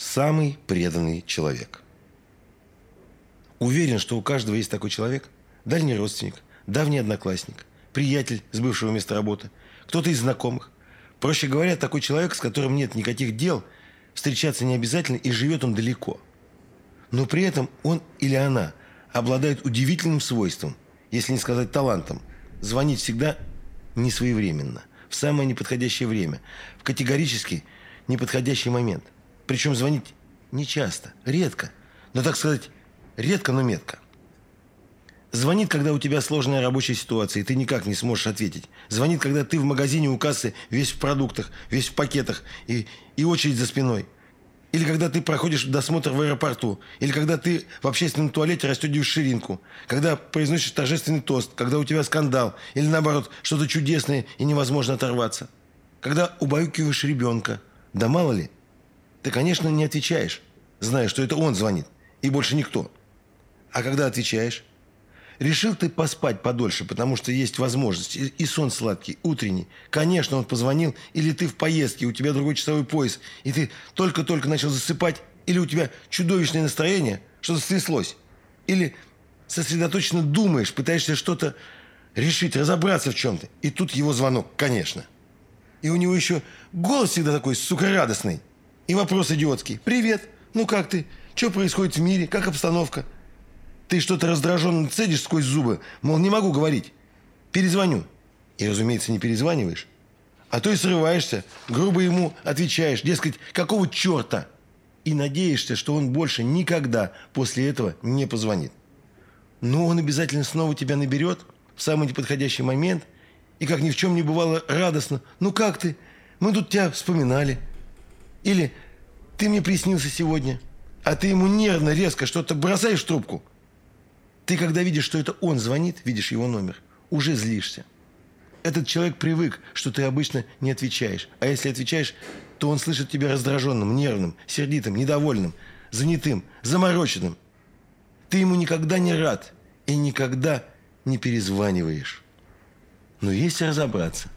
Самый преданный человек. Уверен, что у каждого есть такой человек. Дальний родственник, давний одноклассник, приятель с бывшего места работы, кто-то из знакомых. Проще говоря, такой человек, с которым нет никаких дел, встречаться не обязательно и живет он далеко. Но при этом он или она обладает удивительным свойством, если не сказать талантом, звонить всегда не своевременно, в самое неподходящее время, в категорически неподходящий момент – причем звонить не часто, редко. Но, так сказать, редко, но метко. Звонит, когда у тебя сложная рабочая ситуация, и ты никак не сможешь ответить. Звонит, когда ты в магазине у кассы весь в продуктах, весь в пакетах и, и очередь за спиной. Или когда ты проходишь досмотр в аэропорту. Или когда ты в общественном туалете расстегиваешь ширинку. Когда произносишь торжественный тост. Когда у тебя скандал. Или наоборот, что-то чудесное и невозможно оторваться. Когда убаюкиваешь ребенка. Да мало ли – ты, конечно, не отвечаешь, зная, что это он звонит, и больше никто. А когда отвечаешь? Решил ты поспать подольше, потому что есть возможность, и сон сладкий, утренний. Конечно, он позвонил, или ты в поездке, у тебя другой часовой пояс, и ты только-только начал засыпать, или у тебя чудовищное настроение, что-то стряслось. Или сосредоточенно думаешь, пытаешься что-то решить, разобраться в чем-то. И тут его звонок, конечно. И у него еще голос всегда такой, сука, радостный. И вопрос идиотский. «Привет! Ну как ты? Что происходит в мире? Как обстановка?» Ты что-то раздраженно цедишь сквозь зубы, мол, не могу говорить. Перезвоню. И, разумеется, не перезваниваешь. А то и срываешься, грубо ему отвечаешь, дескать, какого черта? И надеешься, что он больше никогда после этого не позвонит. Но он обязательно снова тебя наберет в самый неподходящий момент и, как ни в чем не бывало, радостно. «Ну как ты? Мы тут тебя вспоминали». Или «ты мне приснился сегодня», а ты ему нервно, резко что-то бросаешь в трубку. Ты, когда видишь, что это он звонит, видишь его номер, уже злишься. Этот человек привык, что ты обычно не отвечаешь. А если отвечаешь, то он слышит тебя раздраженным, нервным, сердитым, недовольным, занятым, замороченным. Ты ему никогда не рад и никогда не перезваниваешь. Но если разобраться,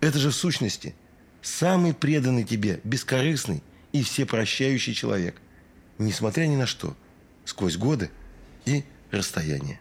это же в сущности – самый преданный тебе, бескорыстный и всепрощающий человек, несмотря ни на что, сквозь годы и расстояние.